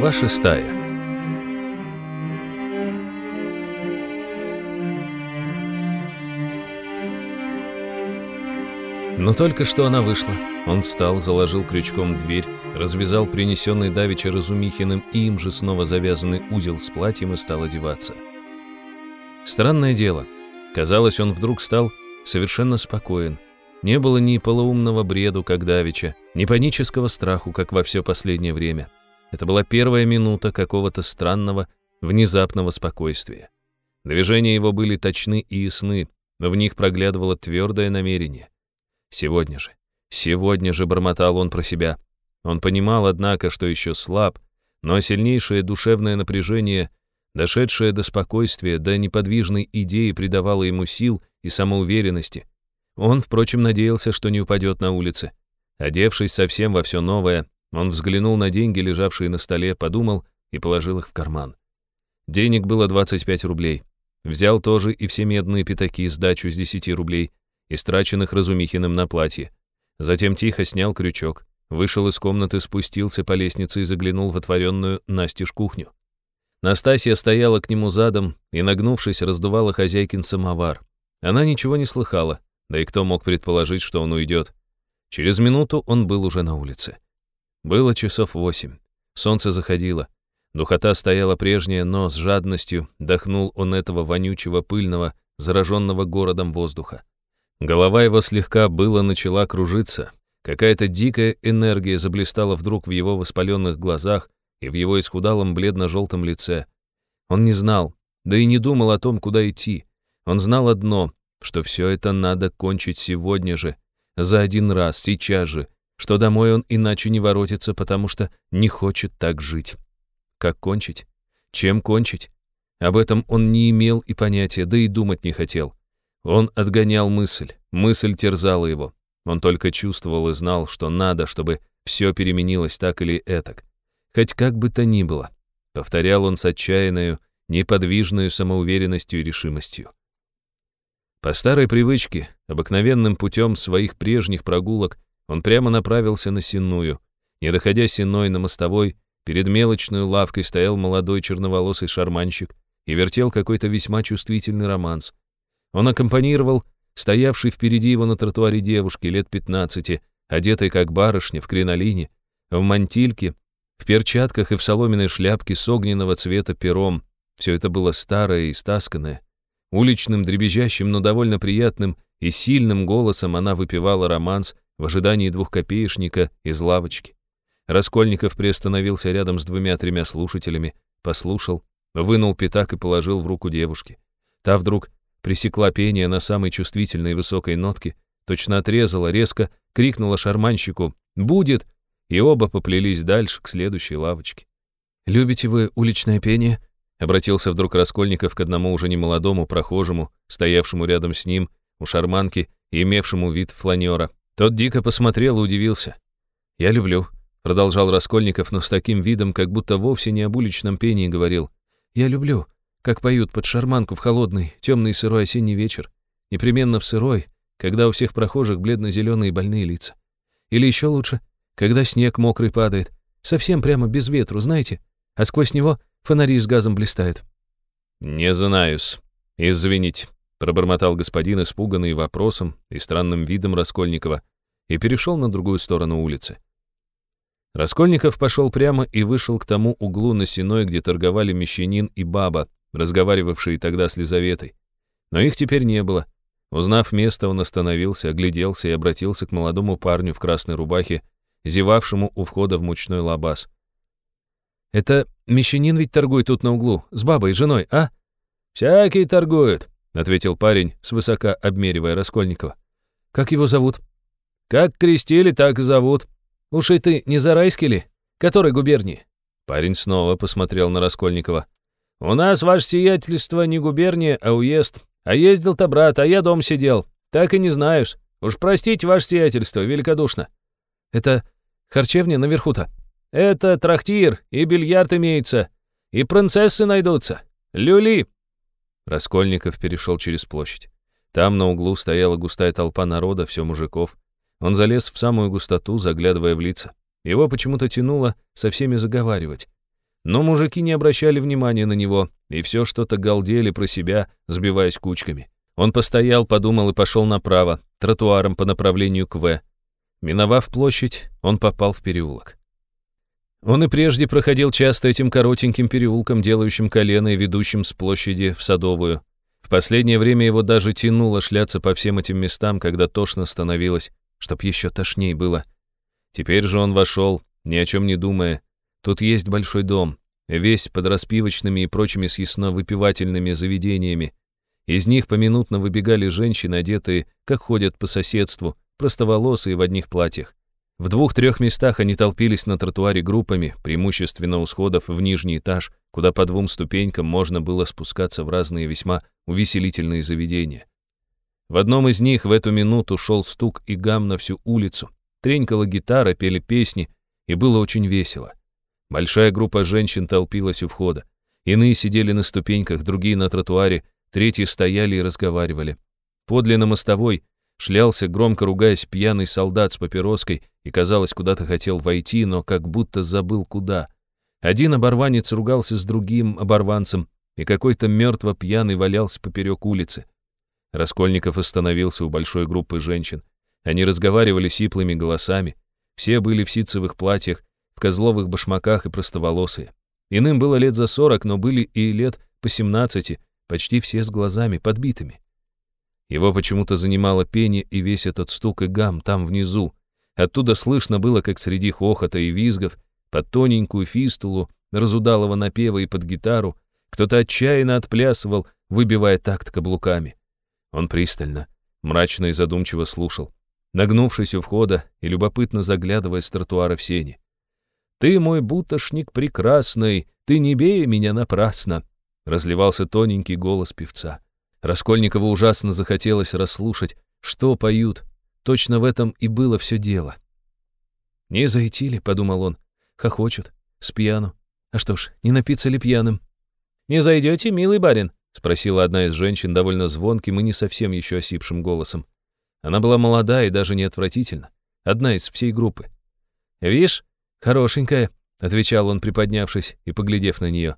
Глава шестая Но только что она вышла. Он встал, заложил крючком дверь, развязал принесенный давеча Разумихиным и им же снова завязанный узел с платьем и стал одеваться. Странное дело. Казалось, он вдруг стал совершенно спокоен. Не было ни полоумного бреду, как давеча, ни панического страху, как во все последнее время. Это была первая минута какого-то странного, внезапного спокойствия. Движения его были точны и ясны, но в них проглядывало твердое намерение. Сегодня же, сегодня же бормотал он про себя. Он понимал, однако, что еще слаб, но сильнейшее душевное напряжение, дошедшее до спокойствия, до неподвижной идеи, придавало ему сил и самоуверенности. Он, впрочем, надеялся, что не упадет на улице. Одевшись совсем во все новое, он взглянул на деньги, лежавшие на столе, подумал и положил их в карман. Денег было 25 рублей. Взял тоже и все медные пятаки, сдачу с 10 рублей, истраченных Разумихиным на платье. Затем тихо снял крючок, вышел из комнаты, спустился по лестнице и заглянул в отворенную настежь кухню. Настасья стояла к нему задом и, нагнувшись, раздувала хозяйкин самовар. Она ничего не слыхала, да и кто мог предположить, что он уйдет. Через минуту он был уже на улице. Было часов восемь. Солнце заходило. Духота стояла прежняя, но с жадностью дохнул он этого вонючего, пыльного, зараженного городом воздуха. Голова его слегка было начала кружиться. Какая-то дикая энергия заблистала вдруг в его воспаленных глазах и в его исхудалом бледно-желтом лице. Он не знал, да и не думал о том, куда идти. Он знал одно, что все это надо кончить сегодня же, за один раз, сейчас же, что домой он иначе не воротится, потому что не хочет так жить. Как кончить? Чем кончить? Об этом он не имел и понятия, да и думать не хотел. Он отгонял мысль, мысль терзала его. Он только чувствовал и знал, что надо, чтобы все переменилось так или этак. Хоть как бы то ни было. Повторял он с отчаянную, неподвижную самоуверенностью и решимостью. По старой привычке, обыкновенным путем своих прежних прогулок, он прямо направился на Сенную. Не доходя Сенной на мостовой, перед мелочной лавкой стоял молодой черноволосый шарманщик и вертел какой-то весьма чувствительный романс. Он аккомпанировал стоявшей впереди его на тротуаре девушке лет 15, одетой как барышня в кринолине, в мантильке, в перчатках и в соломенной шляпке с огненного цвета пером. Все это было старое и стасканное. Уличным, дребезжащим, но довольно приятным и сильным голосом она выпевала романс в ожидании двухкопеечника из лавочки. Раскольников приостановился рядом с двумя-тремя слушателями, послушал, вынул пятак и положил в руку девушки. Та вдруг пресекла пение на самой чувствительной высокой нотке, точно отрезала, резко крикнула шарманщику «Будет!» и оба поплелись дальше к следующей лавочке. «Любите вы уличное пение?» Обратился вдруг Раскольников к одному уже немолодому прохожему, стоявшему рядом с ним, у шарманки и имевшему вид фланера. Тот дико посмотрел и удивился. «Я люблю», — продолжал Раскольников, но с таким видом, как будто вовсе не об уличном пении говорил. «Я люблю, как поют под шарманку в холодный, темный сырой осенний вечер. Непременно в сырой, когда у всех прохожих бледно-зеленые больные лица. Или еще лучше, когда снег мокрый падает, совсем прямо без ветру, знаете, а сквозь него фонари с газом блистают». «Не знаю-с. Извините», — пробормотал господин, испуганный вопросом и странным видом Раскольникова, и перешел на другую сторону улицы. Раскольников пошел прямо и вышел к тому углу на сеной, где торговали мещанин и баба, разговаривавшие тогда с Лизаветой. Но их теперь не было. Узнав место, он остановился, огляделся и обратился к молодому парню в красной рубахе, зевавшему у входа в мучной лабаз. «Это мещанин ведь торгует тут на углу, с бабой и женой, а?» «Всякий торгует», — ответил парень, свысока обмеривая Раскольникова. «Как его зовут?» «Как крестили, так и зовут. Уж и ты не Зарайский ли? Которой губернии?» Парень снова посмотрел на Раскольникова. «У нас, ваше сиятельство, не губерния, а уезд. А ездил-то брат, а я дом сидел. Так и не знаешь. Уж простите, ваше сиятельство, великодушно». «Это харчевня наверху-то?» «Это трактир, и бильярд имеется, и принцессы найдутся. Люли!» Раскольников перешел через площадь. Там на углу стояла густая толпа народа, все мужиков. Он залез в самую густоту, заглядывая в лица. Его почему-то тянуло со всеми заговаривать. Но мужики не обращали внимания на него, и все что-то галдели про себя, сбиваясь кучками. Он постоял, подумал и пошел направо, тротуаром по направлению к В. Миновав площадь, он попал в переулок. Он и прежде проходил часто этим коротеньким переулком, делающим колено и ведущим с площади в Садовую. В последнее время его даже тянуло шляться по всем этим местам, когда тошно становилось, чтоб еще тошней было. Теперь же он вошел, ни о чем не думая. Тут есть большой дом, весь под распивочными и прочими съестно-выпивательными заведениями. Из них поминутно выбегали женщины, одетые, как ходят по соседству, простоволосые в одних платьях. В двух-трех местах они толпились на тротуаре группами, преимущественно у сходов в нижний этаж, куда по двум ступенькам можно было спускаться в разные весьма увеселительные заведения. В одном из них в эту минуту шел стук и гам на всю улицу. Тренькала гитара, пели песни, и было очень весело. Большая группа женщин толпилась у входа. Иные сидели на ступеньках, другие на тротуаре, третьи стояли и разговаривали. Подле на мостовой шлялся, громко ругаясь, пьяный солдат с папироской и, казалось, куда-то хотел войти, но как будто забыл куда. Один оборванец ругался с другим оборванцем, и какой-то мертво пьяный валялся поперек улицы. Раскольников остановился у большой группы женщин. Они разговаривали сиплыми голосами. Все были в ситцевых платьях, в козловых башмаках и простоволосые. Иным было лет за сорок, но были и лет по семнадцати, почти все с глазами подбитыми. Его почему-то занимало пение и весь этот стук и гам там внизу. Оттуда слышно было, как среди хохота и визгов, под тоненькую фистулу, разудалого напева и под гитару, кто-то отчаянно отплясывал, выбивая такт каблуками. Он пристально, мрачно и задумчиво слушал, нагнувшись у входа и любопытно заглядывая с тротуара в сени. «Ты мой бутошник прекрасный, ты не бей меня напрасно!» Разливался тоненький голос певца. Раскольникову ужасно захотелось расслушать, что поют. Точно в этом и было все дело. «Не зайти ли?» — подумал он. «Хохочут, с пьяну. А что ж, не напиться ли пьяным?» «Не зайдете, милый барин?» — спросила одна из женщин довольно звонким и не совсем еще осипшим голосом. Она была молода и даже не отвратительна. Одна из всей группы. «Вишь, «Хорошенькая», — отвечал он, приподнявшись и поглядев на нее.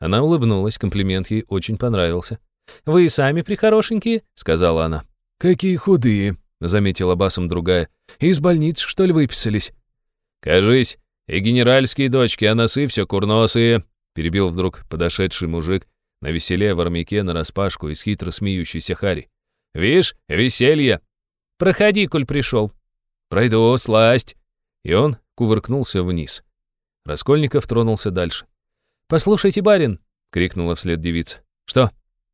Она улыбнулась, комплимент ей очень понравился. «Вы и сами прихорошенькие», — сказала она. «Какие худые», — заметила басом другая. «Из больниц, что ли, выписались?» «Кажись, и генеральские дочки, а носы все курносые», — перебил вдруг подошедший мужик на веселе в армяке нараспашку и с хитро смеющейся Хари. «Вишь, веселье!» «Проходи, коль пришел». «Пройду, сласть!» И он кувыркнулся вниз. Раскольников тронулся дальше. «Послушайте, барин!» — крикнула вслед девица. «Что?»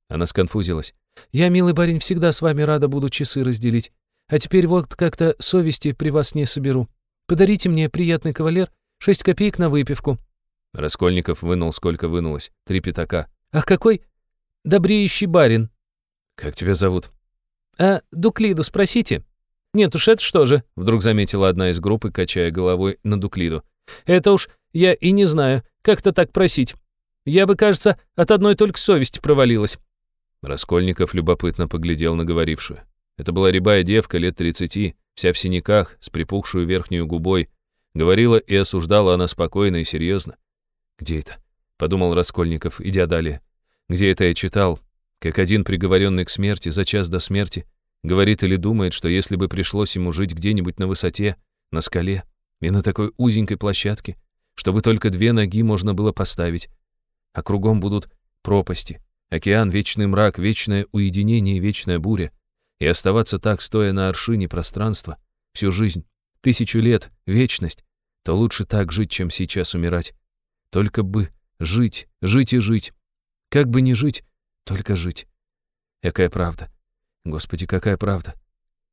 Она сконфузилась. «Я, милый барин, всегда с вами рада буду часы разделить. А теперь вот как-то совести при вас не соберу. Подарите мне, приятный кавалер, шесть копеек на выпивку». Раскольников вынул, сколько вынулось. Три пятака. «Ах, какой добреющий барин!» «Как тебя зовут?» «А Дуклиду спросите?» «Нет уж, это что же?» — вдруг заметила одна из группы, качая головой на Дуклиду. «Это уж я и не знаю, как-то так просить. Я бы, кажется, от одной только совести провалилась». Раскольников любопытно поглядел на говорившую. Это была рябая девка лет тридцати, вся в синяках, с припухшую верхнюю губой. Говорила и осуждала она спокойно и серьезно. «Где это?» — подумал Раскольников, идя далее. «Где это я читал? Как один приговоренный к смерти за час до смерти Говорит или думает, что если бы пришлось ему жить где-нибудь на высоте, на скале и на такой узенькой площадке, чтобы только две ноги можно было поставить, а кругом будут пропасти, океан, вечный мрак, вечное уединение вечная буря, и оставаться так, стоя на аршине пространства, всю жизнь, тысячу лет, вечность, то лучше так жить, чем сейчас умирать. Только бы жить, жить и жить. Как бы не жить, только жить. Какая правда. Господи, какая правда.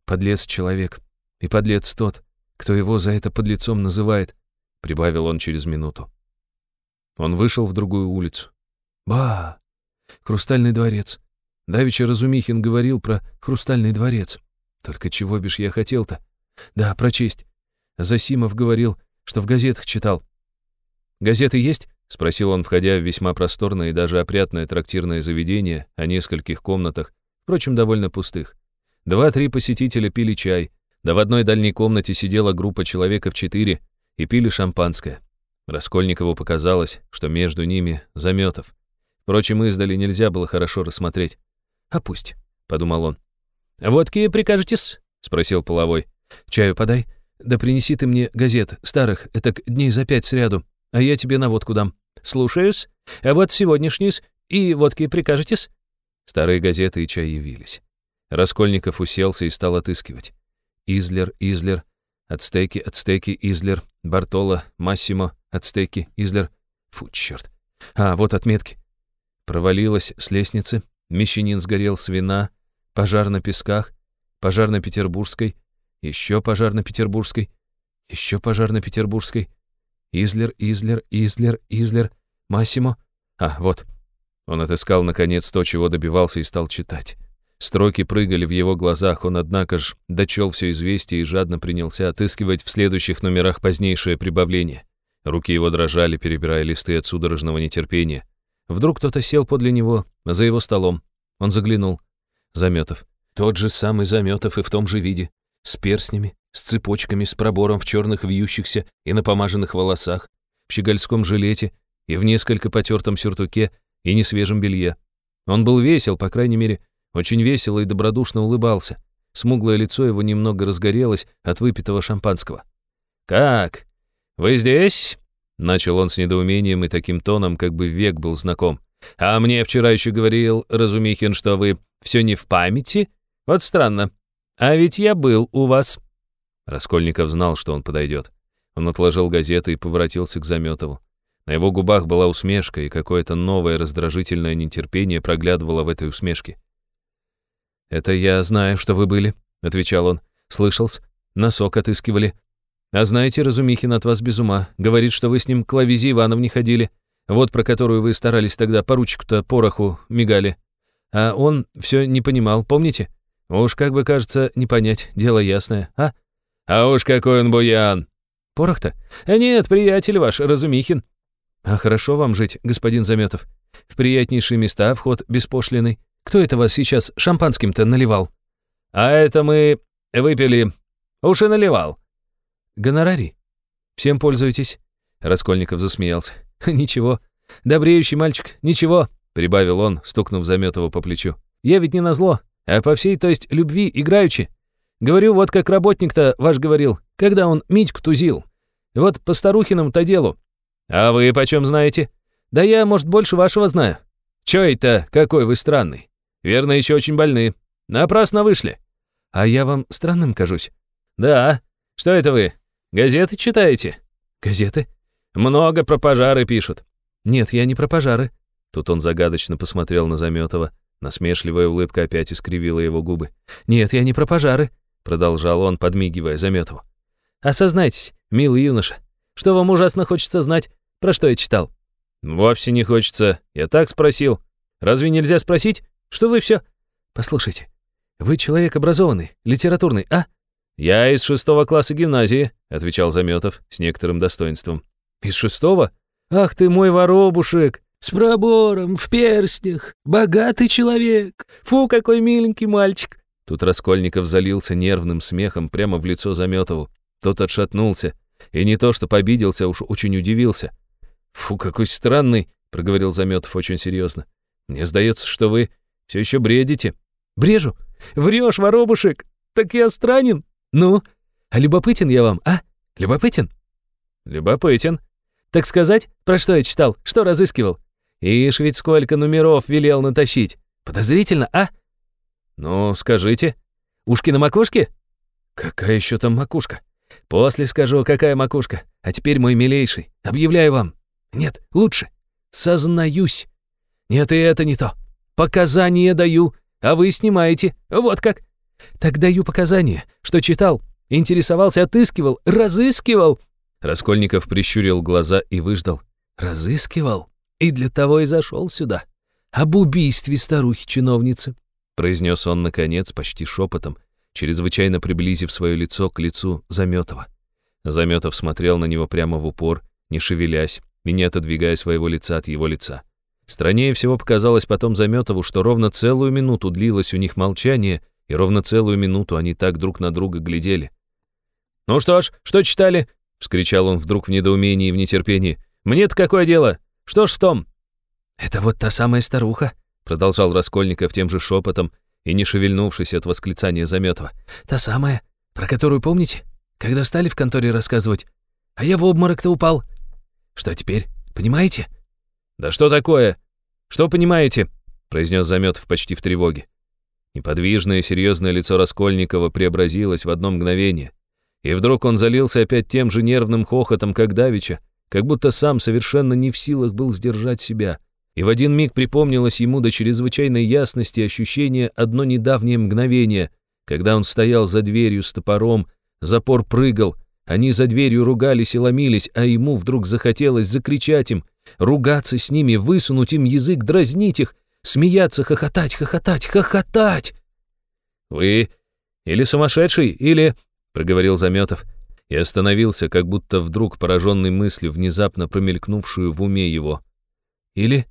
Подлец человек. И подлец тот, кто его за это подлецом называет, прибавил он через минуту. Он вышел в другую улицу. Ба! Хрустальный дворец. Давича Разумихин говорил про хрустальный дворец. Только чего бишь я хотел-то? Да, прочесть. Засимов говорил, что в газетах читал. «Газеты есть?» — спросил он, входя в весьма просторное и даже опрятное трактирное заведение о нескольких комнатах впрочем, довольно пустых. Два-три посетителя пили чай, да в одной дальней комнате сидела группа человека в четыре и пили шампанское. Раскольникову показалось, что между ними Заметов. Впрочем, издали нельзя было хорошо рассмотреть. «А пусть», — подумал он. «Водки прикажетесь?» — спросил половой. «Чаю подай. Да принеси ты мне газет, старых, это дней за пять сряду, а я тебе на водку дам. Слушаюсь. А вот сегодняшний и водки прикажетесь?» Старые газеты и чай явились. Раскольников уселся и стал отыскивать. Излер, Излер, Ацтеки, Ацтеки, Излер, Бартоло, Массимо, Ацтеки, Излер. Фу, черт. А, вот отметки. Провалилась с лестницы, мещанин сгорел с вина, пожар на песках, пожар на Петербургской, еще пожар на Петербургской, еще пожар на Петербургской. Излер, Излер, Излер, Излер, Массимо. А, вот. Он отыскал, наконец, то, чего добивался, и стал читать. Строки прыгали в его глазах, он, однако ж, дочел все известие и жадно принялся отыскивать в следующих номерах позднейшее прибавление. Руки его дрожали, перебирая листы от судорожного нетерпения. Вдруг кто-то сел подле него, за его столом. Он заглянул. Заметов. Тот же самый Заметов и в том же виде. С перстнями, с цепочками, с пробором в черных вьющихся и напомаженных волосах, в щегольском жилете и в несколько потертом сюртуке и несвежем белье. Он был весел, по крайней мере, очень весело и добродушно улыбался. Смуглое лицо его немного разгорелось от выпитого шампанского. «Как? Вы здесь?» Начал он с недоумением и таким тоном, как бы век был знаком. «А мне вчера еще говорил Разумихин, что вы все не в памяти? Вот странно. А ведь я был у вас». Раскольников знал, что он подойдет. Он отложил газеты и поворотился к Заметову. На его губах была усмешка, и какое-то новое раздражительное нетерпение проглядывало в этой усмешке. «Это я знаю, что вы были», — отвечал он. «Слышался. Носок отыскивали. А знаете, Разумихин от вас без ума. Говорит, что вы с ним к Лавизе Ивановне ходили. Вот про которую вы старались тогда поручику-то пороху мигали. А он все не понимал, помните? Уж как бы, кажется, не понять, дело ясное, а? А уж какой он буян! Порох-то? А нет, приятель ваш, Разумихин. А хорошо вам жить, господин Заметов. В приятнейшие места вход беспошлиный. Кто это вас сейчас шампанским-то наливал? А это мы выпили. Уж и наливал. Гонорари. Всем пользуетесь? Раскольников засмеялся. Ничего. Добреющий мальчик, ничего, прибавил он, стукнув Заметова по плечу. Я ведь не назло, а по всей, то есть, любви играючи. Говорю, вот как работник-то ваш говорил, когда он Митьку тузил. Вот по старухинам-то делу. А вы почем знаете? Да я, может, больше вашего знаю. Чё это, какой вы странный? Верно, еще очень больны. Напрасно вышли. А я вам странным кажусь? Да. Что это вы? Газеты читаете? Газеты? Много про пожары пишут. Нет, я не про пожары. Тут он загадочно посмотрел на Заметова. Насмешливая улыбка опять искривила его губы. «Нет, я не про пожары», — продолжал он, подмигивая Заметову. «Осознайтесь, милый юноша, что вам ужасно хочется знать, про что я читал?» «Вовсе не хочется. Я так спросил. Разве нельзя спросить? Что вы все? Послушайте, вы человек образованный, литературный, а? Я из шестого класса гимназии, отвечал Заметов с некоторым достоинством. Из шестого? Ах ты мой воробушек! С пробором, в перстнях, богатый человек. Фу, какой миленький мальчик. Тут Раскольников залился нервным смехом прямо в лицо Заметову. Тот отшатнулся. И не то, что побиделся, уж очень удивился. «Фу, какой странный», — проговорил Заметов очень серьезно. «Мне сдается, что вы все еще бредите?» «Брежу? Врешь, воробушек! Так я странен? Ну, а любопытен я вам, а? Любопытен?» «Любопытен. Так сказать, про что я читал, что разыскивал? Ишь ведь сколько номеров велел натащить. Подозрительно, а?» «Ну, скажите. Ушки на макушке?» «Какая еще там макушка?» «После скажу, какая макушка. А теперь, мой милейший, объявляю вам. Нет, лучше. Сознаюсь. Нет, и это не то. Показания даю, а вы снимаете. Вот как. Так даю показания, что читал, интересовался, отыскивал, разыскивал. Раскольников прищурил глаза и выждал. Разыскивал. И для того и зашел сюда. Об убийстве старухи-чиновницы. Произнес он, наконец, почти шепотом, чрезвычайно приблизив свое лицо к лицу Заметова. Заметов смотрел на него прямо в упор, не шевелясь и не отодвигая своего лица от его лица. Страннее всего показалось потом Заметову, что ровно целую минуту длилось у них молчание, и ровно целую минуту они так друг на друга глядели. «Ну что ж, что читали?» — вскричал он вдруг в недоумении и в нетерпении. «Мне-то какое дело? Что ж в том?» «Это вот та самая старуха», — продолжал Раскольников тем же шепотом и не шевельнувшись от восклицания Заметова. «Та самая, про которую помните, когда стали в конторе рассказывать? А я в обморок-то упал. Что теперь, понимаете?» «Да что такое? Что понимаете?» — произнес Заметов почти в тревоге. Неподвижное серьезное лицо Раскольникова преобразилось в одно мгновение. И вдруг он залился опять тем же нервным хохотом, как Давича, как будто сам совершенно не в силах был сдержать себя. И в один миг припомнилось ему до чрезвычайной ясности ощущение одно недавнее мгновение, когда он стоял за дверью с топором, запор прыгал, они за дверью ругались и ломились, а ему вдруг захотелось закричать им, ругаться с ними, высунуть им язык, дразнить их, смеяться, хохотать, хохотать, хохотать. «Вы или сумасшедший, или...» — проговорил Заметов и остановился, как будто вдруг пораженный мыслью, внезапно промелькнувшую в уме его. «Или?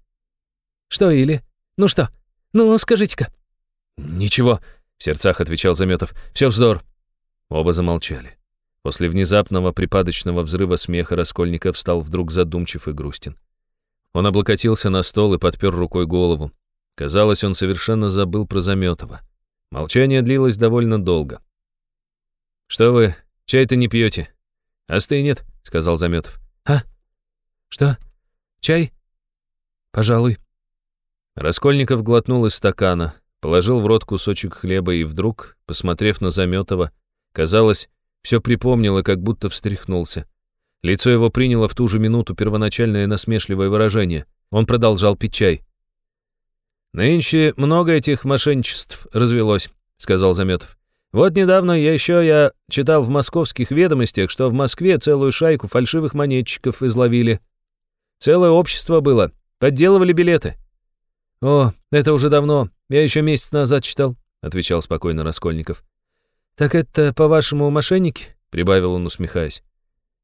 Что или? Ну что? Ну, скажите-ка». «Ничего», — в сердцах отвечал Заметов. «Все вздор». Оба замолчали. После внезапного припадочного взрыва смеха Раскольников стал вдруг задумчив и грустен. Он облокотился на стол и подпер рукой голову. Казалось, он совершенно забыл про Заметова. Молчание длилось довольно долго. «Что вы, чай-то не пьете?» «Остынет», — сказал Заметов. «А? Что? Чай? Пожалуй». Раскольников глотнул из стакана, положил в рот кусочек хлеба и вдруг, посмотрев на Заметова, казалось, все припомнило, как будто встряхнулся. Лицо его приняло в ту же минуту первоначальное насмешливое выражение. Он продолжал пить чай. «Нынче много этих мошенничеств развелось», — сказал Заметов. «Вот недавно я еще я читал в московских ведомостях, что в Москве целую шайку фальшивых монетчиков изловили. Целое общество было, подделывали билеты». «О, это уже давно, я еще месяц назад читал», — отвечал спокойно Раскольников. «Так это, по-вашему, мошенники?» — прибавил он, усмехаясь.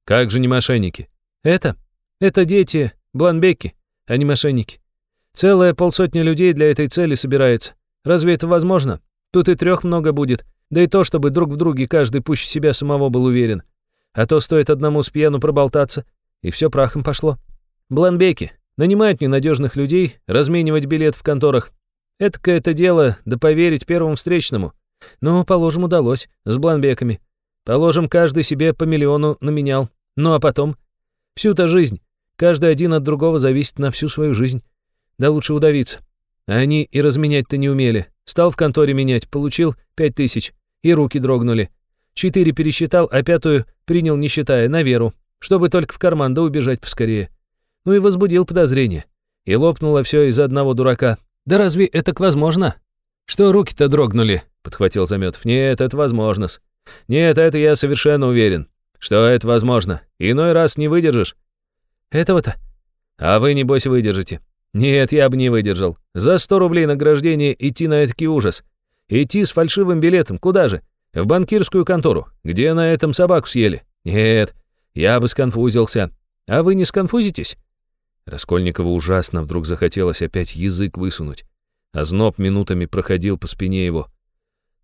«Как же не мошенники?» «Это? Это дети, бланбеки, а не мошенники. Целая полсотни людей для этой цели собирается. Разве это возможно? Тут и трех много будет. Да и то, чтобы друг в друге каждый пуще себя самого был уверен. А то стоит одному с пьяну проболтаться, и все прахом пошло. Бланбеки нанимают ненадежных людей разменивать билет в конторах. Это это дело, да поверить первому встречному. Ну, положим, удалось, с бланбеками. Положим, каждый себе по миллиону наменял. Ну а потом? Всю-то жизнь. Каждый один от другого зависит на всю свою жизнь. Да лучше удавиться. А они и разменять-то не умели. Стал в конторе менять, получил пять тысяч. И руки дрогнули. Четыре пересчитал, а пятую принял, не считая, на веру. Чтобы только в карман да убежать поскорее. Ну и возбудил подозрение. И лопнуло все из-за одного дурака. Да разве это возможно? Что руки-то дрогнули, подхватил Заметов. Нет, это возможно -с. Нет, это я совершенно уверен. Что это возможно. Иной раз не выдержишь. Этого-то? А вы, небось, выдержите. Нет, я бы не выдержал. За 100 рублей награждение идти на этакий ужас. Идти с фальшивым билетом, куда же? В банкирскую контору, где на этом собаку съели. Нет, я бы сконфузился. А вы не сконфузитесь? Раскольникову ужасно вдруг захотелось опять язык высунуть. А зноб минутами проходил по спине его.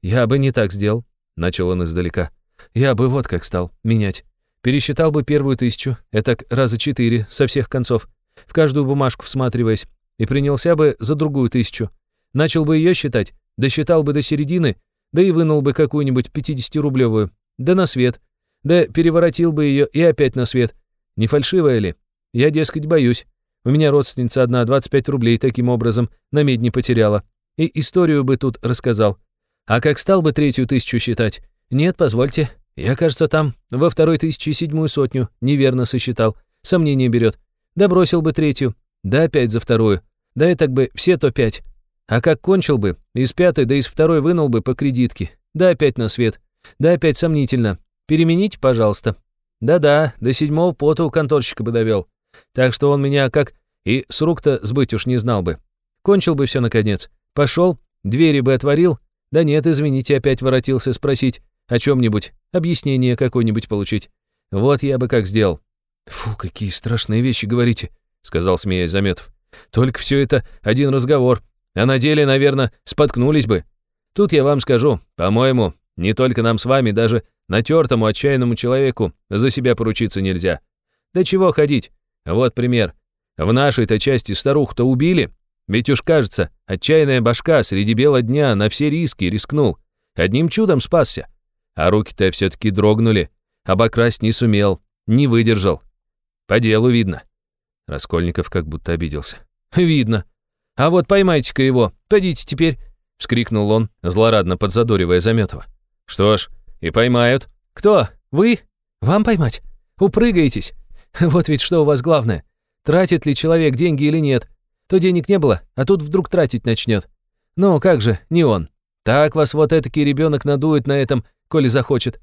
«Я бы не так сделал», — начал он издалека. «Я бы вот как стал, менять. Пересчитал бы первую тысячу, это раза четыре, со всех концов в каждую бумажку всматриваясь, и принялся бы за другую тысячу. Начал бы ее считать, досчитал бы до середины, да и вынул бы какую-нибудь 50-рублевую, да на свет, да переворотил бы ее и опять на свет. Не фальшивая ли? Я, дескать, боюсь. У меня родственница одна 25 рублей таким образом на медне потеряла. И историю бы тут рассказал. А как стал бы третью тысячу считать? Нет, позвольте. Я, кажется, там во второй тысячи седьмую сотню неверно сосчитал. Сомнение берет. Да бросил бы третью, да опять за вторую. Да и так бы все то пять. А как кончил бы, из пятой, да из второй вынул бы по кредитке. Да опять на свет. Да опять сомнительно. Перемените, пожалуйста. Да-да, до седьмого пота у конторщика бы довел. Так что он меня как и с рук-то сбыть уж не знал бы. Кончил бы все наконец. Пошел, двери бы отворил. Да нет, извините, опять воротился спросить о чем-нибудь, объяснение какое-нибудь получить. Вот я бы как сделал. «Фу, какие страшные вещи говорите», — сказал, смеясь Заметов. «Только все это один разговор, а на деле, наверное, споткнулись бы. Тут я вам скажу, по-моему, не только нам с вами, даже натертому отчаянному человеку за себя поручиться нельзя. Да чего ходить? Вот пример. В нашей-то части старуху-то убили. Ведь уж кажется, отчаянная башка среди бела дня на все риски рискнул. Одним чудом спасся. А руки-то все-таки дрогнули. Обокрасть не сумел, не выдержал. По делу видно. Раскольников как будто обиделся. «Видно. А вот поймайте-ка его, подите теперь!» — вскрикнул он, злорадно подзадоривая Заметова. «Что ж, и поймают. Кто? Вы? Вам поймать? Упрыгаетесь. Вот ведь что у вас главное. Тратит ли человек деньги или нет? То денег не было, а тут вдруг тратить начнет. Ну, как же, не он. Так вас вот этакий ребенок надует на этом, коли захочет».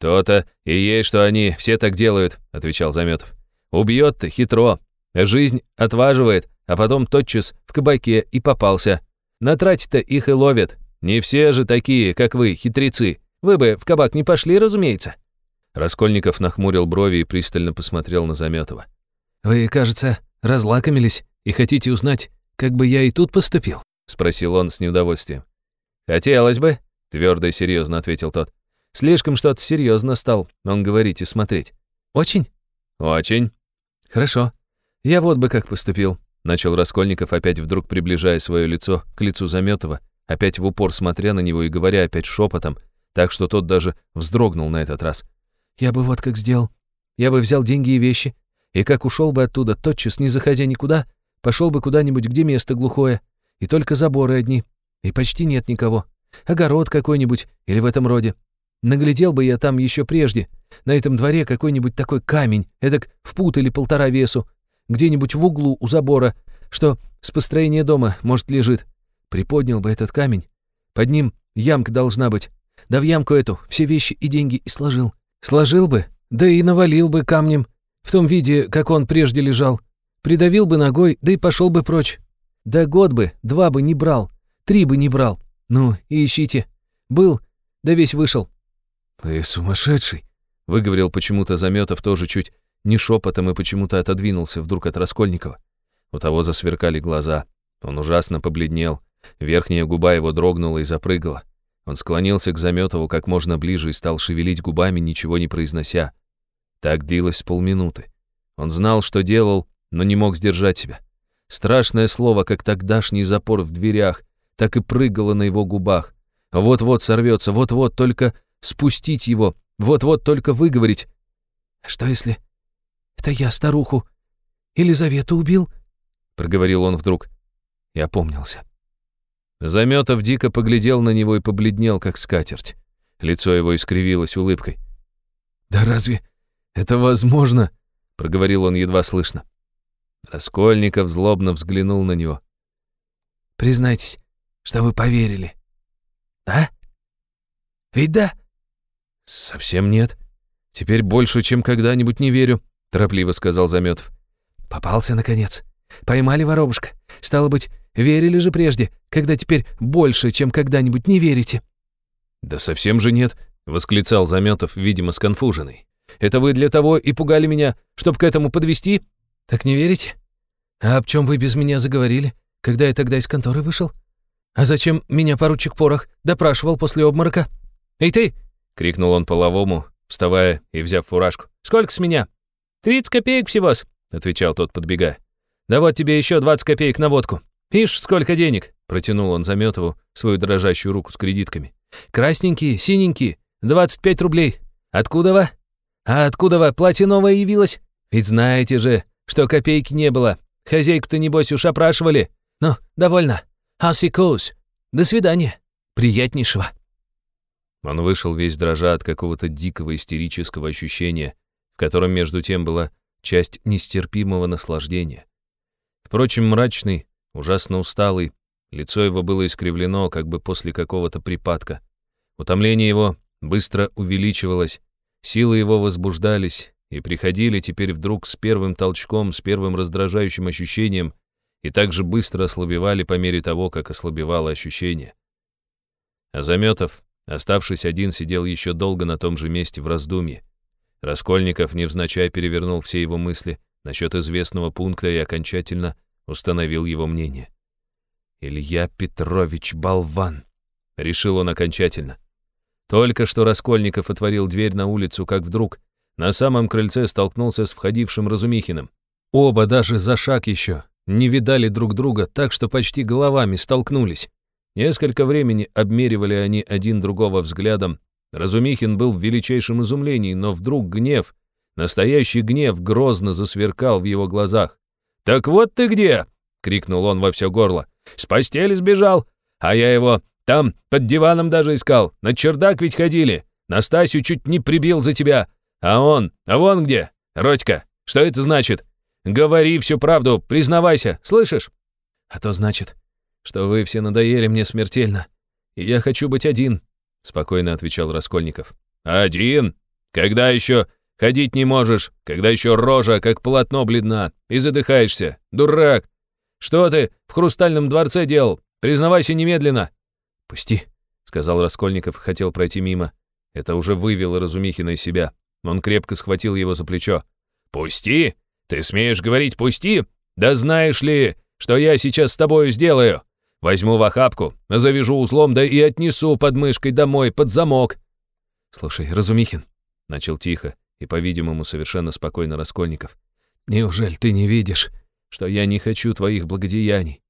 «То-то и есть, что они все так делают», — отвечал Заметов. «Убьет-то хитро. Жизнь отваживает, а потом тотчас в кабаке и попался. На трате-то их и ловят. Не все же такие, как вы, хитрецы. Вы бы в кабак не пошли, разумеется». Раскольников нахмурил брови и пристально посмотрел на Заметова. «Вы, кажется, разлакомились и хотите узнать, как бы я и тут поступил?» — спросил он с неудовольствием. «Хотелось бы», — твердо и серьезно ответил тот. «Слишком что-то серьезно стал он говорить и смотреть. Очень?» «Очень». «Хорошо. Я вот бы как поступил. Начал Раскольников, опять вдруг приближая свое лицо к лицу Заметова, опять в упор смотря на него и говоря опять шепотом, так что тот даже вздрогнул на этот раз. «Я бы вот как сделал. Я бы взял деньги и вещи, и как ушел бы оттуда, тотчас, не заходя никуда, пошел бы куда-нибудь, где место глухое, и только заборы одни, и почти нет никого. Огород какой-нибудь или в этом роде. Наглядел бы я там еще прежде, на этом дворе какой-нибудь такой камень, эдак в пут или полтора весу, где-нибудь в углу у забора, что с построения дома, может, лежит. Приподнял бы этот камень. Под ним ямка должна быть. Да в ямку эту все вещи и деньги и сложил. Сложил бы, да и навалил бы камнем, в том виде, как он прежде лежал. Придавил бы ногой, да и пошел бы прочь. Да год бы, два бы не брал, три бы не брал. Ну, и ищите. Был, да весь вышел. «Вы сумасшедший», — выговорил почему-то Заметов тоже чуть не шепотом и почему-то отодвинулся вдруг от Раскольникова. У того засверкали глаза. Он ужасно побледнел. Верхняя губа его дрогнула и запрыгала. Он склонился к Заметову как можно ближе и стал шевелить губами, ничего не произнося. Так длилось полминуты. Он знал, что делал, но не мог сдержать себя. Страшное слово, как тогдашний запор в дверях, так и прыгало на его губах. Вот-вот сорвется, вот-вот только спустить его, вот-вот только выговорить. «Что если это я старуху Елизавету убил?» — проговорил он вдруг и опомнился. Заметов дико поглядел на него и побледнел, как скатерть. Лицо его искривилось улыбкой. «Да разве это возможно?» — проговорил он едва слышно. Раскольников злобно взглянул на него. «Признайтесь, что вы поверили. Да? Ведь да?» «Совсем нет. Теперь больше, чем когда-нибудь не верю торопливо сказал Заметов. Попался, наконец. Поймали воробушка. Стало быть, верили же прежде, когда теперь больше, чем когда-нибудь не верите. Да совсем же нет, восклицал Заметов, видимо, сконфуженный. Это вы для того и пугали меня, чтобы к этому подвести? Так не верите? А об чем вы без меня заговорили, когда я тогда из конторы вышел? А зачем меня поручик Порох допрашивал после обморока? Эй ты! крикнул он половому, вставая и взяв фуражку. Сколько с меня? «Тридцать копеек всего-с», — отвечал тот, подбегая. «Да вот тебе еще двадцать копеек на водку. Ишь, сколько денег!» — протянул он Заметову свою дрожащую руку с кредитками. «Красненькие, синенькие, двадцать пять рублей. Откуда вы? А откуда вы платье новое явилось? Ведь знаете же, что копейки не было. Хозяйку-то, небось, уж опрашивали. Ну, довольно. Асикоус. До свидания. Приятнейшего». Он вышел весь дрожа от какого-то дикого истерического ощущения, котором между тем была часть нестерпимого наслаждения. Впрочем, мрачный, ужасно усталый, лицо его было искривлено, как бы после какого-то припадка. Утомление его быстро увеличивалось, силы его возбуждались и приходили теперь вдруг с первым толчком, с первым раздражающим ощущением и также быстро ослабевали по мере того, как ослабевало ощущение. А Заметов, оставшись один, сидел еще долго на том же месте в раздумье. Раскольников невзначай перевернул все его мысли насчет известного пункта и окончательно установил его мнение. «Илья Петрович болван», — решил он окончательно. Только что Раскольников отворил дверь на улицу, как вдруг на самом крыльце столкнулся с входившим Разумихиным. Оба даже за шаг еще не видали друг друга, так что почти головами столкнулись. Несколько времени обмеривали они один другого взглядом. Разумихин был в величайшем изумлении, но вдруг гнев, настоящий гнев, грозно засверкал в его глазах. «Так вот ты где!» — крикнул он во все горло. «С постели сбежал, а я его там под диваном даже искал, на чердак ведь ходили. Настасью чуть не прибил за тебя. А он, а вон где? Родька, что это значит? Говори всю правду, признавайся, слышишь? А то значит, что вы все надоели мне смертельно, и я хочу быть один, спокойно отвечал Раскольников. Один? Когда еще ходить не можешь, когда еще рожа, как полотно бледна, и задыхаешься, дурак? Что ты в хрустальном дворце делал? Признавайся немедленно. «Пусти», — сказал Раскольников и хотел пройти мимо. Это уже вывело Разумихина из себя. Он крепко схватил его за плечо. «Пусти? Ты смеешь говорить «пусти»? Да знаешь ли, что я сейчас с тобою сделаю? Возьму в охапку, завяжу узлом, да и отнесу под мышкой домой, под замок». «Слушай, Разумихин», — начал тихо и, по-видимому, совершенно спокойно Раскольников, «неужели ты не видишь, что я не хочу твоих благодеяний?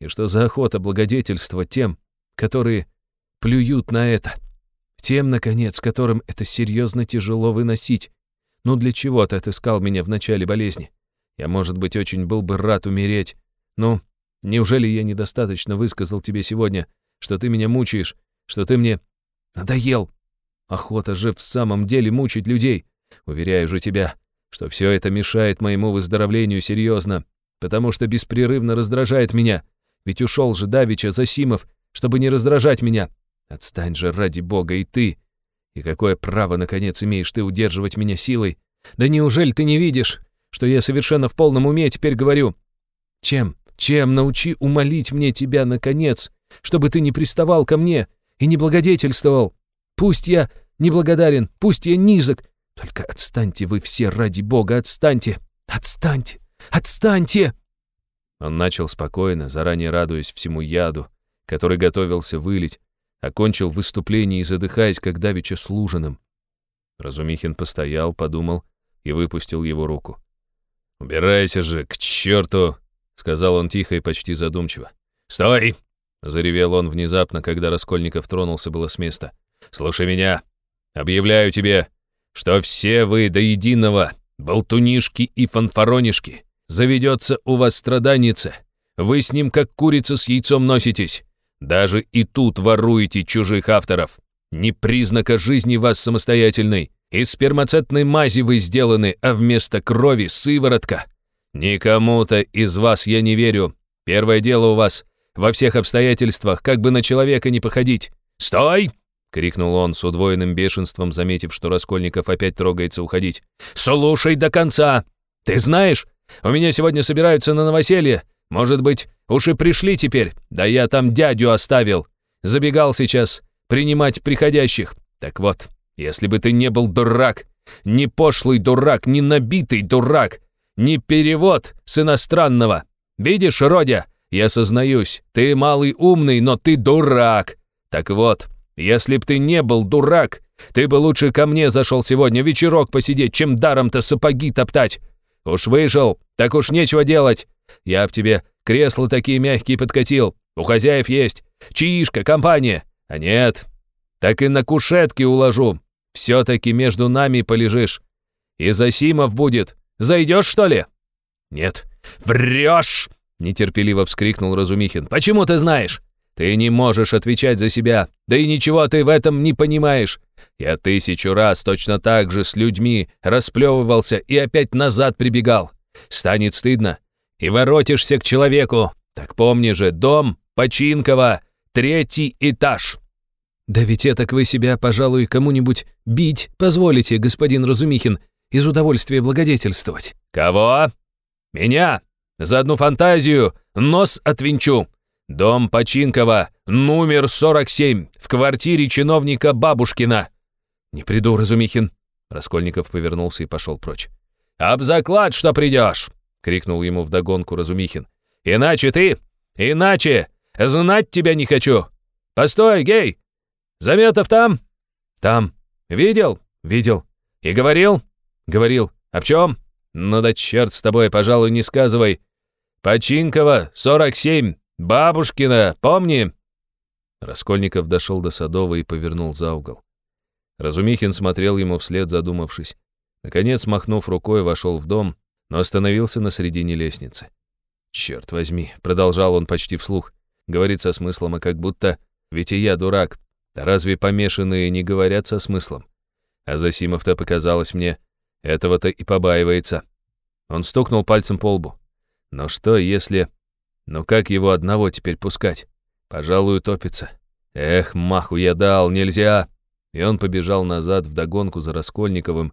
И что за охота благодетельствовать тем, которые плюют на это. Тем, наконец, которым это серьезно тяжело выносить. Ну для чего ты отыскал меня в начале болезни? Я, может быть, очень был бы рад умереть. Ну, неужели я недостаточно высказал тебе сегодня, что ты меня мучаешь, что ты мне надоел? Охота же в самом деле мучить людей. Уверяю же тебя, что все это мешает моему выздоровлению серьезно, потому что беспрерывно раздражает меня. Ведь ушел же Давича Засимов, чтобы не раздражать меня. Отстань же ради бога и ты. И какое право, наконец, имеешь ты удерживать меня силой? Да неужели ты не видишь, что я совершенно в полном уме теперь говорю? Чем, чем научи умолить мне тебя, наконец, чтобы ты не приставал ко мне и не благодетельствовал? Пусть я неблагодарен, пусть я низок, только отстаньте вы все ради бога, отстаньте, отстаньте, отстаньте!» Он начал спокойно, заранее радуясь всему яду, который готовился вылить, окончил выступление и задыхаясь, как давеча с Лужиным. Разумихин постоял, подумал и выпустил его руку. «Убирайся же, к черту!» — сказал он тихо и почти задумчиво. «Стой!» — заревел он внезапно, когда Раскольников тронулся было с места. «Слушай меня! Объявляю тебе, что все вы до единого, болтунишки и фанфаронишки, заведется у вас страданица. Вы с ним как курица с яйцом носитесь. Даже и тут воруете чужих авторов. Ни признака жизни вас самостоятельной. Из спермацетной мази вы сделаны, а вместо крови сыворотка. Никому-то из вас я не верю. Первое дело у вас во всех обстоятельствах, как бы на человека не походить. «Стой!» — крикнул он с удвоенным бешенством, заметив, что Раскольников опять трогается уходить. «Слушай до конца! Ты знаешь, у меня сегодня собираются на новоселье. Может быть, уж и пришли теперь, да я там дядю оставил. Забегал сейчас принимать приходящих. Так вот, если бы ты не был дурак, не пошлый дурак, не набитый дурак, не перевод с иностранного. Видишь, Родя, я сознаюсь, ты малый умный, но ты дурак. Так вот, если б ты не был дурак, ты бы лучше ко мне зашел сегодня вечерок посидеть, чем даром-то сапоги топтать. Уж вышел, так уж нечего делать. Я б тебе кресла такие мягкие подкатил. У хозяев есть. Чаишка, компания. А нет, так и на кушетке уложу. Все-таки между нами полежишь. И Засимов будет. Зайдешь, что ли? Нет. Врешь! Нетерпеливо вскрикнул Разумихин. Почему ты знаешь? Ты не можешь отвечать за себя. Да и ничего ты в этом не понимаешь. Я тысячу раз точно так же с людьми расплевывался и опять назад прибегал. Станет стыдно и воротишься к человеку. Так помни же, дом Починкова, третий этаж». «Да ведь это вы себя, пожалуй, кому-нибудь бить позволите, господин Разумихин, из удовольствия благодетельствовать». «Кого? Меня? За одну фантазию нос отвинчу. Дом Починкова, номер 47, в квартире чиновника Бабушкина». «Не приду, Разумихин». Раскольников повернулся и пошел прочь. «Об заклад, что придешь!» — крикнул ему вдогонку Разумихин. «Иначе ты! Иначе! Знать тебя не хочу! Постой, гей! Заметов там?» Там. Видел? Видел. И говорил? Говорил. Об чем? Ну да черт с тобой, пожалуй, не сказывай. Починкова, 47, Бабушкина, помни?» Раскольников дошел до Садовой и повернул за угол. Разумихин смотрел ему вслед, задумавшись. Наконец, махнув рукой, вошел в дом, но остановился на середине лестницы. «Черт возьми», — продолжал он почти вслух, говорит со смыслом, а как будто «ведь и я дурак, а разве помешанные не говорят со смыслом?» А Засимов-то показалось мне, этого-то и побаивается. Он стукнул пальцем по лбу. Но что, если... Ну как его одного теперь пускать? Пожалуй, утопится. Эх, маху я дал, нельзя. И он побежал назад вдогонку за Раскольниковым,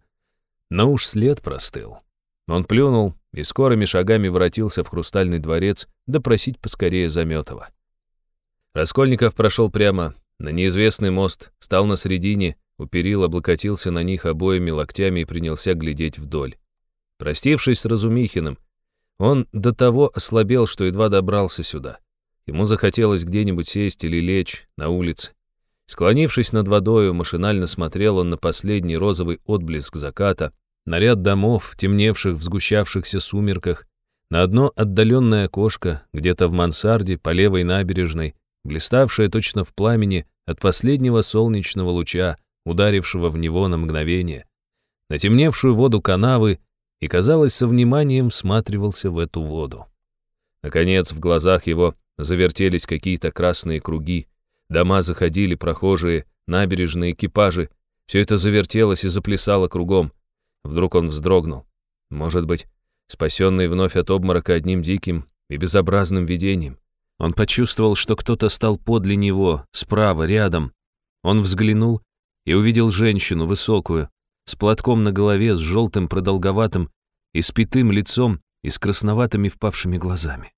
но уж след простыл. Он плюнул и скорыми шагами воротился в Хрустальный дворец допросить поскорее Заметова. Раскольников прошел прямо на неизвестный мост, стал на середине, у перил облокотился на них обоими локтями и принялся глядеть вдоль. Простившись с Разумихиным, он до того ослабел, что едва добрался сюда. Ему захотелось где-нибудь сесть или лечь на улице. Склонившись над водою, машинально смотрел он на последний розовый отблеск заката, на ряд домов, темневших в сгущавшихся сумерках, на одно отдаленное окошко, где-то в мансарде по левой набережной, блиставшее точно в пламени от последнего солнечного луча, ударившего в него на мгновение, на темневшую воду канавы и, казалось, со вниманием всматривался в эту воду. Наконец, в глазах его завертелись какие-то красные круги, дома заходили, прохожие, набережные, экипажи. Все это завертелось и заплясало кругом. Вдруг он вздрогнул. Может быть, спасенный вновь от обморока одним диким и безобразным видением. Он почувствовал, что кто-то стал подле него, справа, рядом. Он взглянул и увидел женщину, высокую, с платком на голове, с желтым продолговатым и спитым лицом и с красноватыми впавшими глазами.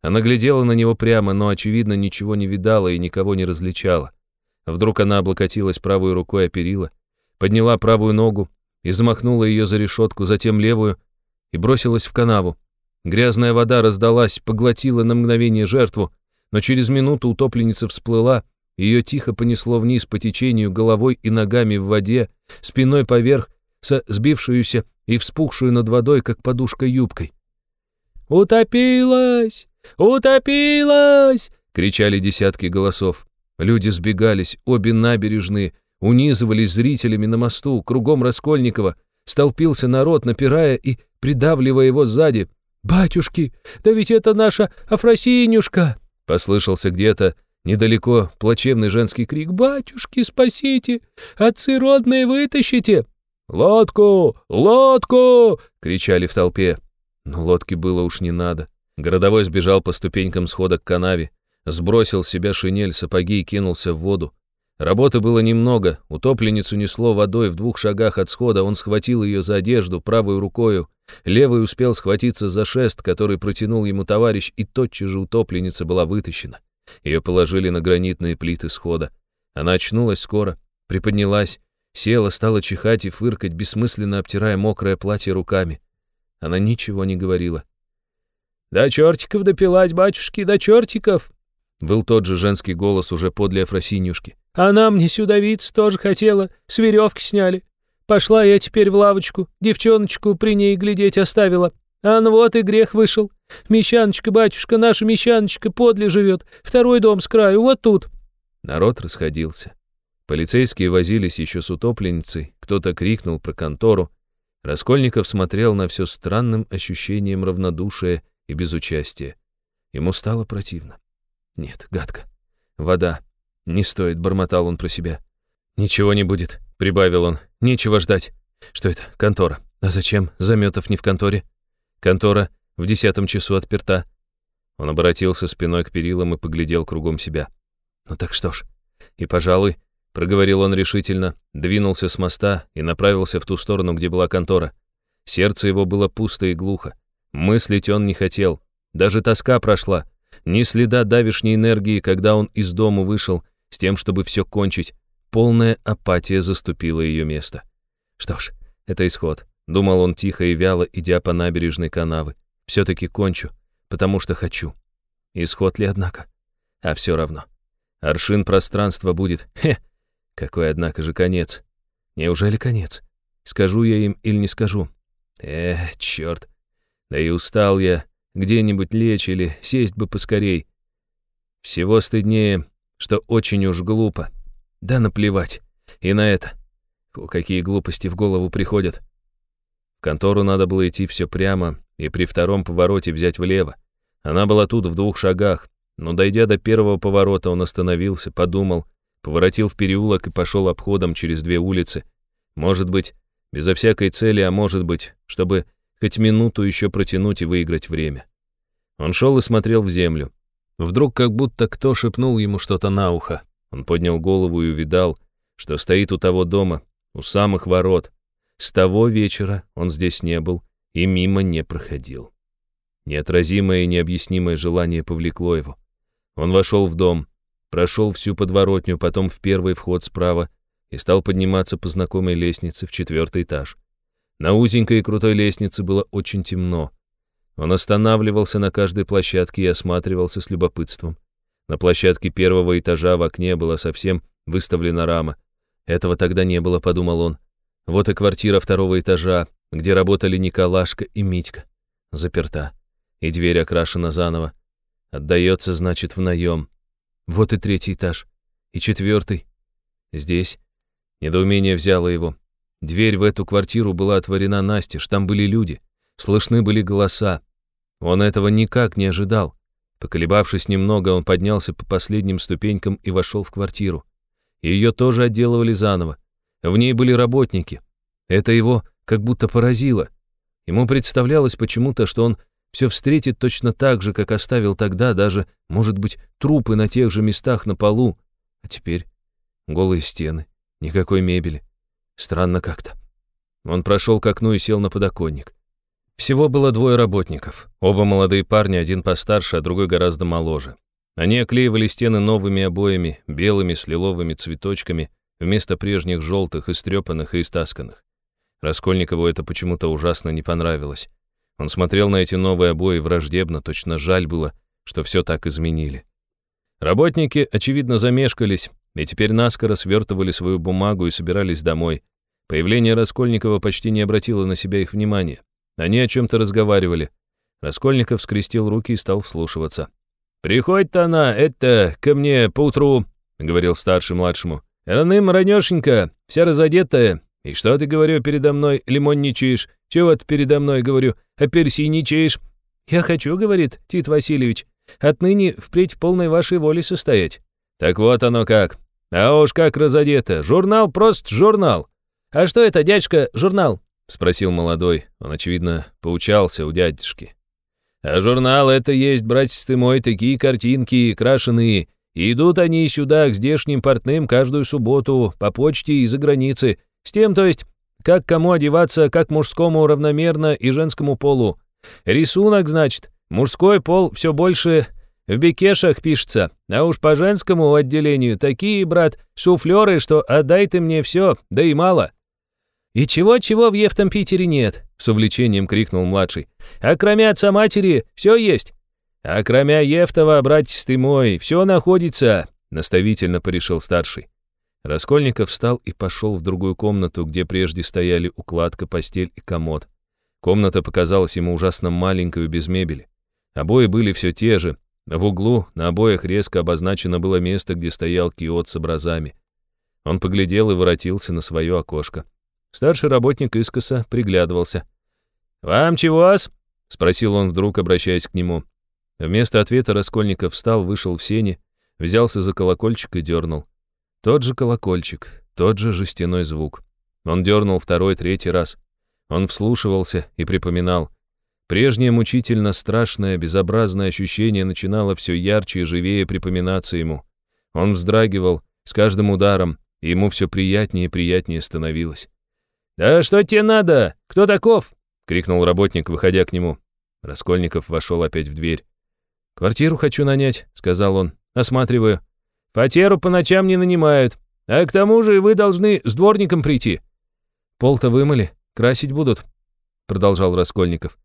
Она глядела на него прямо, но, очевидно, ничего не видала и никого не различала. Вдруг она облокотилась правой рукой о перила, подняла правую ногу и замахнула ее за решетку, затем левую, и бросилась в канаву. Грязная вода раздалась, поглотила на мгновение жертву, но через минуту утопленница всплыла ее тихо понесло вниз по течению головой и ногами в воде, спиной поверх, со сбившуюся и вспухшую над водой, как подушка юбкой. «Утопилась! Утопилась!» — кричали десятки голосов. Люди сбегались, обе набережные, унизывались зрителями на мосту, кругом Раскольникова. Столпился народ, напирая и придавливая его сзади. «Батюшки, да ведь это наша Афросинюшка!» — послышался где-то, Недалеко плачевный женский крик «Батюшки, спасите! Отцы родные, вытащите!» «Лодку! Лодку!» — кричали в толпе. Но лодки было уж не надо. Городовой сбежал по ступенькам схода к канаве, сбросил с себя шинель, сапоги и кинулся в воду. Работы было немного, утопленницу несло водой в двух шагах от схода, он схватил ее за одежду правой рукою, левый успел схватиться за шест, который протянул ему товарищ, и тотчас же утопленница была вытащена. Ее положили на гранитные плиты схода. Она очнулась скоро, приподнялась, села, стала чихать и фыркать, бессмысленно обтирая мокрое платье руками. Она ничего не говорила. «Да чертиков допилать, батюшки, да чертиков!» Был тот же женский голос уже подле Афросинюшки. «Она мне сюда виться тоже хотела, с веревки сняли. Пошла я теперь в лавочку, девчоночку при ней глядеть оставила. А ну вот и грех вышел. Мещаночка, батюшка, наша Мещаночка подле живет. Второй дом с краю, вот тут». Народ расходился. Полицейские возились еще с утопленницей, кто-то крикнул про контору. Раскольников смотрел на все странным ощущением равнодушия и безучастия. Ему стало противно. «Нет, гадко. Вода. Не стоит», — бормотал он про себя. «Ничего не будет», — прибавил он. «Нечего ждать. Что это? Контора. А зачем? Заметов не в конторе. Контора в десятом часу отперта. Он обратился спиной к перилам и поглядел кругом себя. Ну так что ж. И, пожалуй, проговорил он решительно, двинулся с моста и направился в ту сторону, где была контора. Сердце его было пусто и глухо. Мыслить он не хотел. Даже тоска прошла. Ни следа давишней энергии, когда он из дому вышел, с тем, чтобы все кончить. Полная апатия заступила ее место. Что ж, это исход. Думал он тихо и вяло, идя по набережной канавы. Все-таки кончу, потому что хочу. Исход ли, однако? А все равно. Аршин пространства будет. Хе! Какой, однако же, конец? Неужели конец? Скажу я им или не скажу? Эх, черт. Да и устал я где-нибудь лечь или сесть бы поскорей. Всего стыднее, что очень уж глупо. Да наплевать. И на это. Фу, какие глупости в голову приходят. Контору надо было идти все прямо и при втором повороте взять влево. Она была тут в двух шагах, но дойдя до первого поворота, он остановился, подумал, поворотил в переулок и пошел обходом через две улицы. Может быть, безо всякой цели, а может быть, чтобы хоть минуту еще протянуть и выиграть время. Он шел и смотрел в землю. Вдруг как будто кто шепнул ему что-то на ухо. Он поднял голову и увидал, что стоит у того дома, у самых ворот. С того вечера он здесь не был и мимо не проходил. Неотразимое и необъяснимое желание повлекло его. Он вошел в дом, прошел всю подворотню, потом в первый вход справа и стал подниматься по знакомой лестнице в четвертый этаж. На узенькой и крутой лестнице было очень темно. Он останавливался на каждой площадке и осматривался с любопытством. На площадке первого этажа в окне была совсем выставлена рама. Этого тогда не было, подумал он. Вот и квартира второго этажа, где работали Николашка и Митька. Заперта. И дверь окрашена заново. Отдается, значит, в наем. Вот и третий этаж. И четвертый. Здесь. Недоумение взяло его. Дверь в эту квартиру была отворена настежь, там были люди. Слышны были голоса. Он этого никак не ожидал. Поколебавшись немного, он поднялся по последним ступенькам и вошел в квартиру. Ее тоже отделывали заново. В ней были работники. Это его как будто поразило. Ему представлялось почему-то, что он все встретит точно так же, как оставил тогда, даже, может быть, трупы на тех же местах на полу. А теперь голые стены, никакой мебели. Странно как-то. Он прошел к окну и сел на подоконник. Всего было двое работников. Оба молодые парни, один постарше, а другой гораздо моложе. Они оклеивали стены новыми обоями, белыми с лиловыми цветочками, вместо прежних желтых, истрепанных и истасканных. Раскольникову это почему-то ужасно не понравилось. Он смотрел на эти новые обои враждебно, точно жаль было, что все так изменили. Работники, очевидно, замешкались, и теперь наскоро свертывали свою бумагу и собирались домой. Появление Раскольникова почти не обратило на себя их внимания. Они о чем-то разговаривали. Раскольников скрестил руки и стал вслушиваться. «Приходит она, это, ко мне поутру», — говорил старший младшему. «Раным ранешенько, вся разодетая. И что ты, говорю, передо мной лимонничаешь? Чего ты передо мной, говорю, аперсиничаешь?» «Я хочу, — говорит Тит Васильевич, — отныне впредь полной вашей воле состоять». «Так вот оно как. А уж как разодета. Журнал просто журнал». «А что это, дядька, журнал?» — спросил молодой. Он, очевидно, поучался у дядюшки. «А журнал это есть, братец ты мой, такие картинки, крашеные. Идут они сюда, к здешним портным, каждую субботу, по почте из-за границы. С тем, то есть, как кому одеваться, как мужскому равномерно и женскому полу. Рисунок, значит, мужской пол все больше в бекешах пишется, а уж по женскому отделению такие, брат, суфлеры, что отдай ты мне все, да и мало. «И чего-чего в Евтом Питере нет?» — с увлечением крикнул младший. «А кроме отца матери все есть». «А кроме Евтова, братец ты мой, все находится», — наставительно порешил старший. Раскольников встал и пошел в другую комнату, где прежде стояли укладка, постель и комод. Комната показалась ему ужасно маленькой без мебели. Обои были все те же. В углу на обоях резко обозначено было место, где стоял киот с образами. Он поглядел и воротился на свое окошко. Старший работник искоса приглядывался. «Вам чего-с?» — спросил он вдруг, обращаясь к нему. Вместо ответа Раскольников встал, вышел в сени, взялся за колокольчик и дернул. Тот же колокольчик, тот же жестяной звук. Он дернул второй, третий раз. Он вслушивался и припоминал. Прежнее мучительно страшное, безобразное ощущение начинало все ярче и живее припоминаться ему. Он вздрагивал с каждым ударом, и ему все приятнее и приятнее становилось. «Да что тебе надо? Кто таков?» — крикнул работник, выходя к нему. Раскольников вошел опять в дверь. «Квартиру хочу нанять», — сказал он. «Осматриваю. Фатеру по ночам не нанимают. А к тому же вы должны с дворником прийти». «Пол-то вымыли, красить будут», — продолжал Раскольников.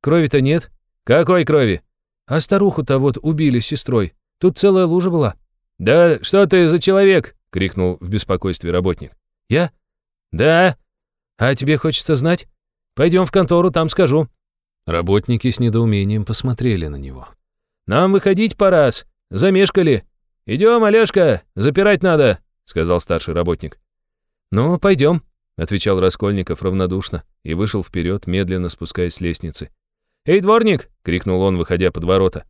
«Крови-то нет». «Какой крови?» «А старуху-то вот убили с сестрой. Тут целая лужа была». «Да что ты за человек?» — крикнул в беспокойстве работник. «Я? Да. А тебе хочется знать? Пойдем в контору, там скажу». Работники с недоумением посмотрели на него. «Нам выходить пора, замешкали. Идем, Олежка, запирать надо», — сказал старший работник. «Ну, пойдем», — отвечал Раскольников равнодушно и вышел вперед, медленно спускаясь с лестницы. «Эй, дворник!» — крикнул он, выходя под ворота.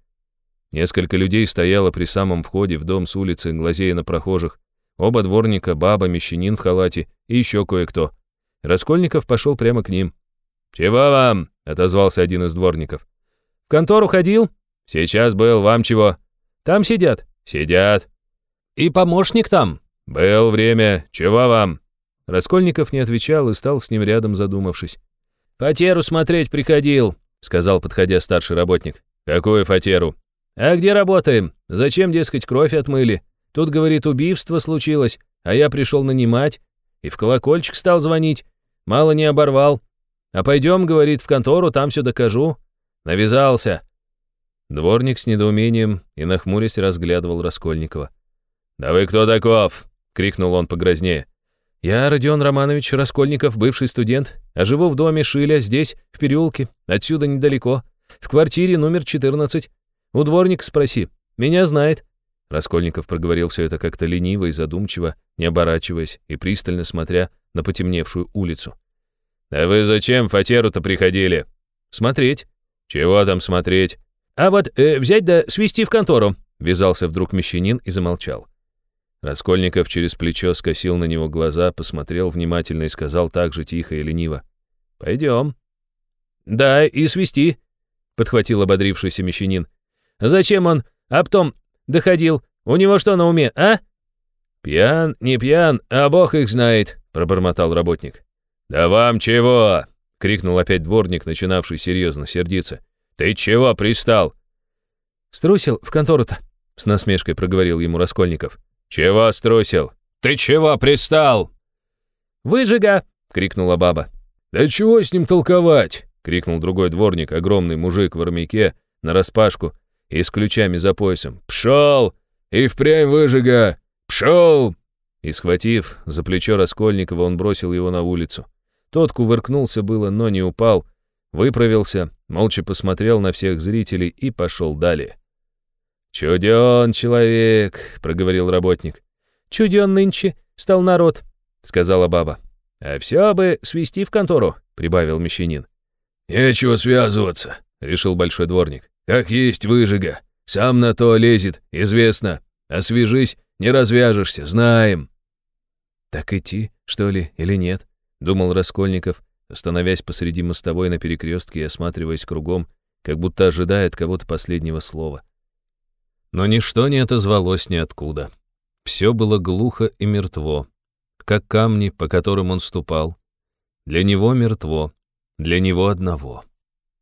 Несколько людей стояло при самом входе в дом с улицы, глазея на прохожих. Оба дворника, баба, мещанин в халате и еще кое-кто. Раскольников пошел прямо к ним. «Чего вам?» — отозвался один из дворников. «В контору ходил?» «Сейчас был. Вам чего?» «Там сидят». «Сидят». «И помощник там?» «Был время. Чего вам?» Раскольников не отвечал и стал с ним рядом, задумавшись. «Фатеру смотреть приходил», — сказал, подходя старший работник. «Какую фатеру?» «А где работаем? Зачем, дескать, кровь отмыли? Тут, говорит, убийство случилось, а я пришел нанимать. И в колокольчик стал звонить. Мало не оборвал. А пойдем, говорит, в контору, там все докажу. Навязался». Дворник с недоумением и нахмурясь разглядывал Раскольникова. «Да вы кто таков?» — крикнул он погрознее. «Я Родион Романович Раскольников, бывший студент, а живу в доме Шиля, здесь, в переулке, отсюда недалеко, в квартире номер 14. У дворника спроси. Меня знает». Раскольников проговорил все это как-то лениво и задумчиво, не оборачиваясь и пристально смотря на потемневшую улицу. «А вы зачем в фатеру-то приходили?» «Смотреть». «Чего там смотреть?» «А вот э, взять да свести в контору», — вязался вдруг мещанин и замолчал. Раскольников через плечо скосил на него глаза, посмотрел внимательно и сказал так же тихо и лениво. «Пойдем». «Да, и свести», — подхватил ободрившийся мещанин. Зачем он об том доходил? У него что на уме, а?» «Пьян, не пьян, а бог их знает», — пробормотал работник. «Да вам чего?» — крикнул опять дворник, начинавший серьезно сердиться. «Ты чего пристал?» «Струсил в контору-то», — с насмешкой проговорил ему Раскольников. «Чего струсил? Ты чего пристал?» «Выжига!» — крикнула баба. «Да чего с ним толковать?» — крикнул другой дворник, огромный мужик в армяке, нараспашку, и с ключами за поясом. «Пшел! И впрямь выжига! Пшел!» И схватив за плечо Раскольникова, он бросил его на улицу. Тот кувыркнулся было, но не упал, выправился, молча посмотрел на всех зрителей и пошел далее. «Чуден человек», — проговорил работник. «Чуден нынче стал народ», — сказала баба. «А все бы свести в контору», — прибавил мещанин. «Нечего связываться», — решил большой дворник. Как есть выжига. Сам на то лезет, известно. Освежись, не развяжешься, знаем». «Так идти, что ли, или нет?» — думал Раскольников, остановясь посреди мостовой на перекрестке и осматриваясь кругом, как будто ожидает кого-то последнего слова. Но ничто не отозвалось ниоткуда. Все было глухо и мертво, как камни, по которым он ступал. Для него мертво, для него одного.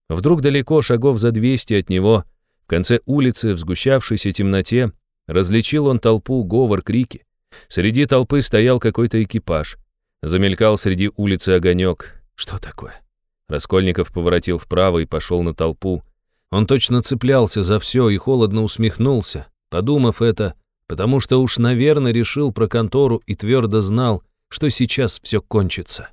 Вдруг далеко, шагов за двести от него, в конце улицы, в сгущавшейся темноте, различил он толпу, говор, крики. Среди толпы стоял какой-то экипаж. Замелькал среди улицы огонек. Что такое? Раскольников поворотил вправо и пошел на толпу. Он точно цеплялся за все и холодно усмехнулся, подумав это, потому что уж, наверное, решил про контору и твердо знал, что сейчас все кончится.